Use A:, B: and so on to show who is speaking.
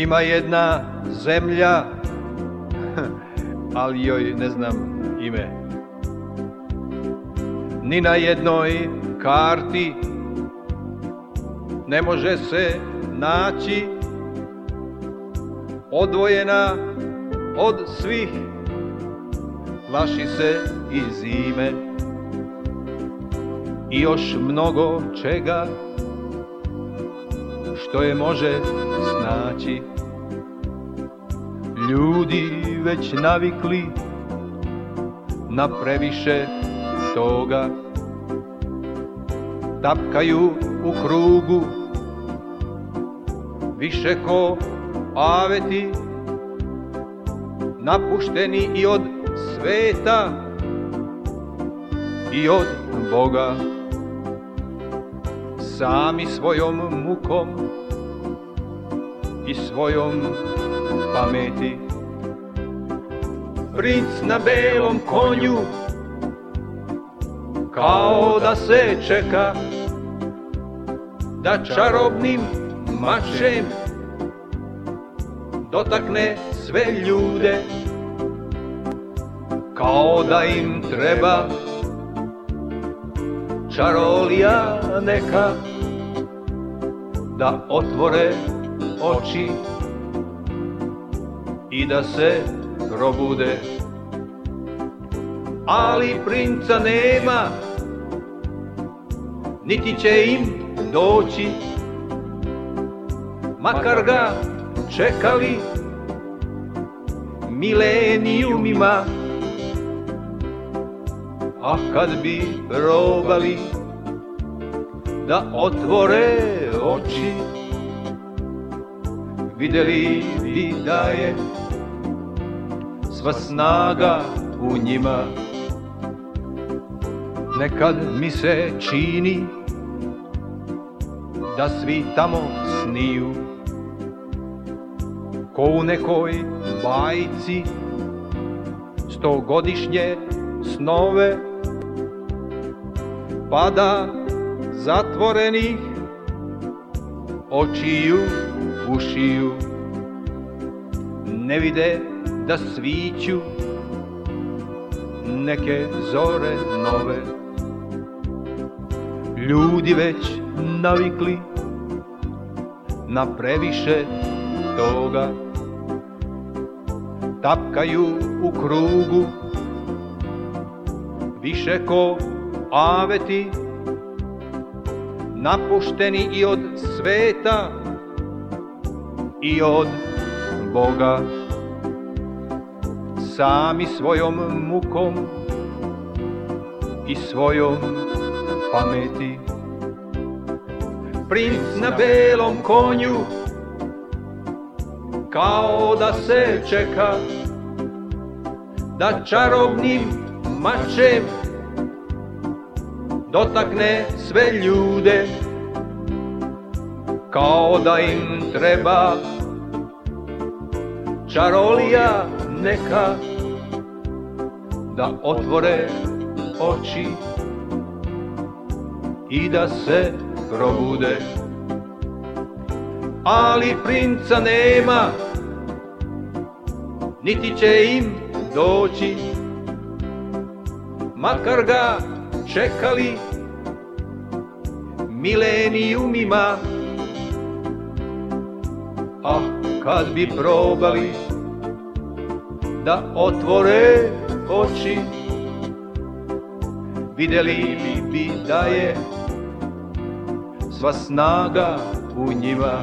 A: Ima jedna zemlja, ali joj ne znam ime. Ni na jednoj karti ne može se naći odvojena od svih plaši se i zime i još mnogo čega što je može snaći ljudi već navikli na previše toga. Tapkaju u krugu. Više ko aveti napušteni i od sveta i od Boga. Sami svojom mukom i svojom pameti. Princ na belom konju kao da se čeka da čarobnim mačem dotakne sve ljude kao da im treba čarolija neka da otvore oči i da se probude. Ali princa nema niti će im doći. Makar ga čekali milenijumima. A kad bi probali da otvore oči Videli bi da je sva snaga u njima. Nekad mi se čini da svi tamo sniju. Ko u nekoj bajci Stogodišnje snove Pada zatvorenih Očiju, ušiju Ne vide da sviću Neke zore nove. Ljudi već navikli Na previše toga Tapkaju u krugu Više ko aveti Napušteni i od sveta I od Boga. Sami svojom mukom I svojom pameti. Princ na belom konju kao da se čeka da čarobnim mačem dotakne sve ljude kao da im treba čarolija neka da otvore oči i da se probude ali princa nema, niti će im doći, makar ga čekali milenijumima. Ah, kad bi probali da otvore oči, videli bi da je sva snaga u njima.